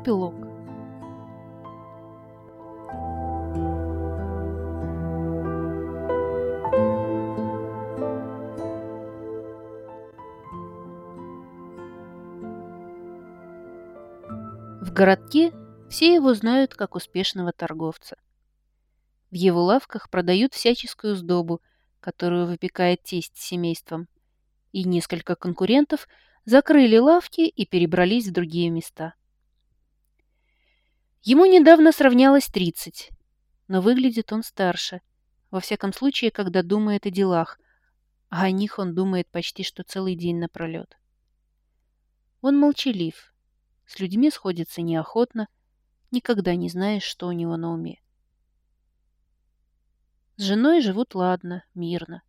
Эпилог. В городке все его знают как успешного торговца. В его лавках продают всяческую сдобу, которую выпекает тесть с семейством, и несколько конкурентов закрыли лавки и перебрались в другие места. Ему недавно сравнялось 30, но выглядит он старше, во всяком случае, когда думает о делах, а о них он думает почти что целый день напролет. Он молчалив, с людьми сходится неохотно, никогда не знаешь, что у него на уме. С женой живут ладно, мирно.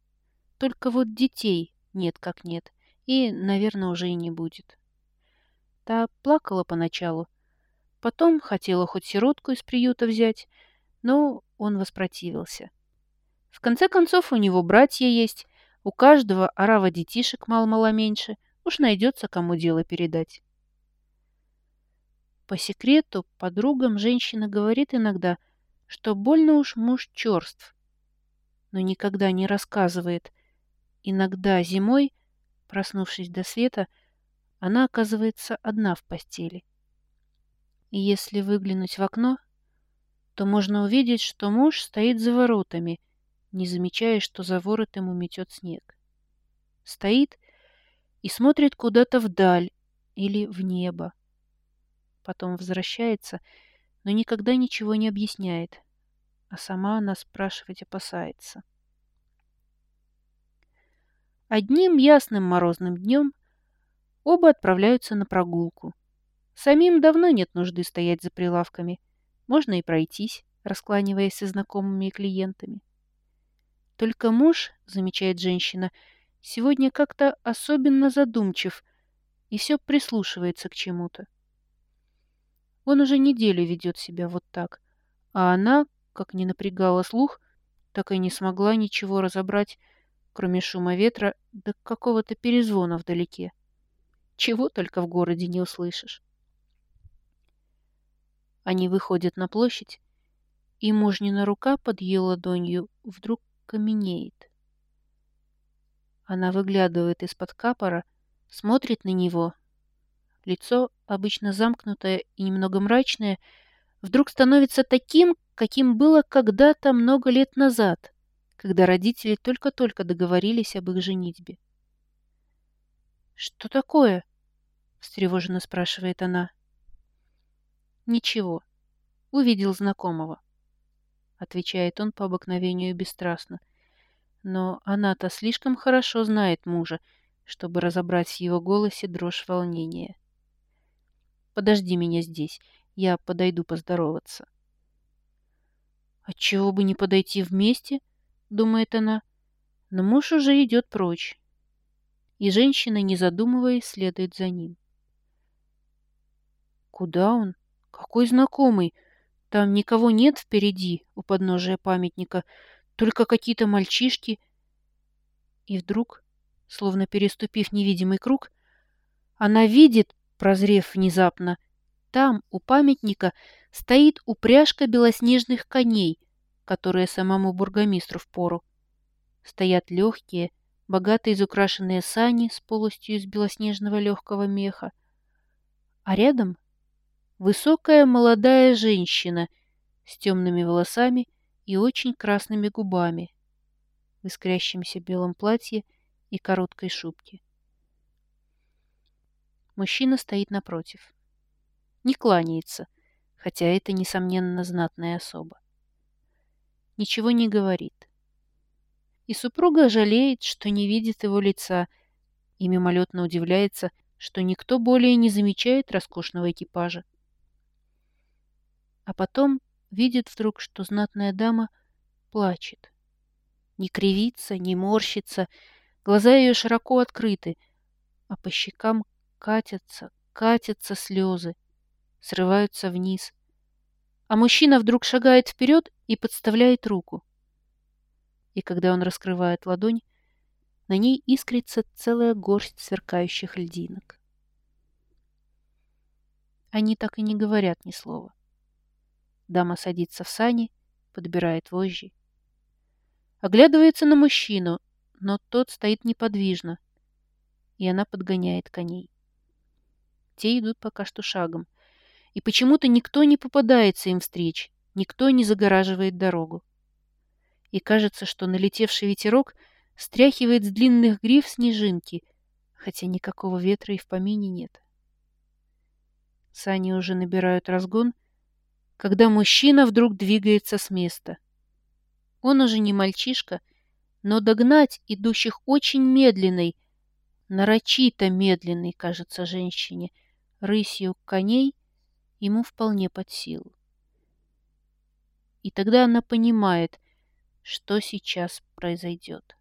Только вот детей нет как нет, и, наверное, уже и не будет. Та плакала поначалу, потом хотела хоть сиротку из приюта взять, но он воспротивился. В конце концов, у него братья есть, у каждого орава детишек мало-мало меньше, уж найдется, кому дело передать. По секрету подругам женщина говорит иногда, что больно уж муж черств, но никогда не рассказывает. Иногда зимой, проснувшись до света, она оказывается одна в постели. И если выглянуть в окно, то можно увидеть, что муж стоит за воротами, не замечая, что за ворот ему метет снег. Стоит и смотрит куда-то вдаль или в небо. Потом возвращается, но никогда ничего не объясняет, а сама она спрашивать опасается. Одним ясным морозным днем оба отправляются на прогулку. Самим давно нет нужды стоять за прилавками. Можно и пройтись, раскланиваясь со знакомыми и клиентами. Только муж, замечает женщина, сегодня как-то особенно задумчив и все прислушивается к чему-то. Он уже неделю ведет себя вот так, а она, как не напрягала слух, так и не смогла ничего разобрать, кроме шума ветра до какого-то перезвона вдалеке. Чего только в городе не услышишь. Они выходят на площадь, и мужнина рука под ее ладонью вдруг каменеет. Она выглядывает из-под капора, смотрит на него. Лицо, обычно замкнутое и немного мрачное, вдруг становится таким, каким было когда-то много лет назад, когда родители только-только договорились об их женитьбе. «Что такое?» — встревоженно спрашивает она. «Ничего. Увидел знакомого», — отвечает он по обыкновению бесстрастно. Но она-то слишком хорошо знает мужа, чтобы разобрать в его голосе дрожь волнения. «Подожди меня здесь, я подойду поздороваться». «Отчего бы не подойти вместе?» — думает она. Но муж уже идет прочь. И женщина, не задумываясь, следует за ним. Куда он? Какой знакомый? Там никого нет впереди, у подножия памятника, только какие-то мальчишки. И вдруг, словно переступив невидимый круг, она видит, прозрев внезапно, там, у памятника, стоит упряжка белоснежных коней, которые самому бургомистру впору. Стоят легкие, богато изукрашенные сани с полостью из белоснежного легкого меха. А рядом высокая молодая женщина с темными волосами и очень красными губами, в искрящемся белом платье и короткой шубке. Мужчина стоит напротив не кланяется, хотя это, несомненно, знатная особа. Ничего не говорит. И супруга жалеет, что не видит его лица, и мимолетно удивляется, что никто более не замечает роскошного экипажа. А потом видит вдруг, что знатная дама плачет. Не кривится, не морщится, глаза ее широко открыты, а по щекам катятся, катятся слезы срываются вниз. А мужчина вдруг шагает вперед и подставляет руку. И когда он раскрывает ладонь, на ней искрится целая горсть сверкающих льдинок. Они так и не говорят ни слова. Дама садится в сани, подбирает вожжи. Оглядывается на мужчину, но тот стоит неподвижно, и она подгоняет коней. Те идут пока что шагом, и почему-то никто не попадается им встреч, никто не загораживает дорогу. И кажется, что налетевший ветерок стряхивает с длинных гриф снежинки, хотя никакого ветра и в помине нет. Сани уже набирают разгон, когда мужчина вдруг двигается с места. Он уже не мальчишка, но догнать идущих очень медленной, нарочито медленной, кажется, женщине, рысью коней ему вполне под силу. И тогда она понимает, что сейчас произойдет.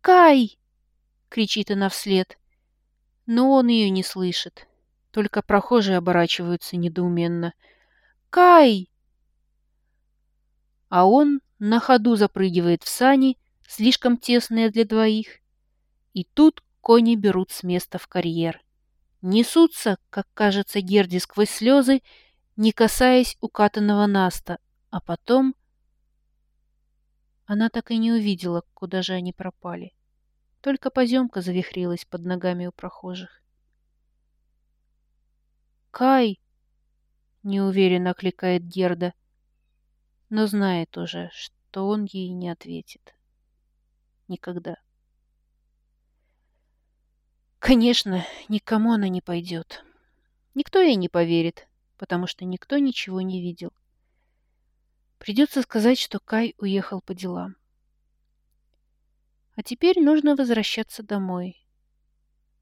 «Кай!» — кричит она вслед, но он ее не слышит. Только прохожие оборачиваются недоуменно. «Кай!» А он на ходу запрыгивает в сани, слишком тесные для двоих. И тут кони берут с места в карьер. Несутся, как кажется Герди сквозь слезы, не касаясь укатанного наста, а потом... Она так и не увидела, куда же они пропали. Только поземка завихрилась под ногами у прохожих. «Кай!» — неуверенно кликает Герда, но знает уже, что он ей не ответит. Никогда. Конечно, никому она не пойдет. Никто ей не поверит, потому что никто ничего не видел. Придется сказать, что Кай уехал по делам. А теперь нужно возвращаться домой.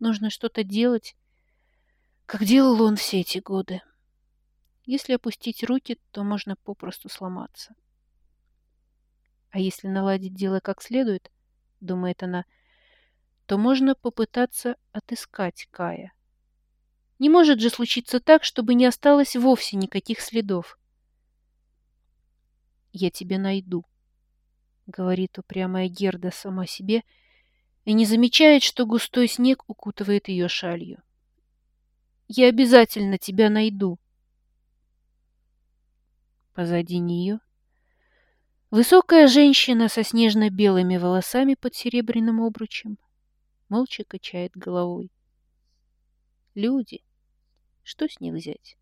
Нужно что-то делать, как делал он все эти годы. Если опустить руки, то можно попросту сломаться. А если наладить дело как следует, думает она, то можно попытаться отыскать Кая. Не может же случиться так, чтобы не осталось вовсе никаких следов. «Я тебя найду», — говорит упрямая Герда сама себе, и не замечает, что густой снег укутывает ее шалью. Я обязательно тебя найду. Позади нее высокая женщина со снежно-белыми волосами под серебряным обручем молча качает головой. Люди, что с них взять?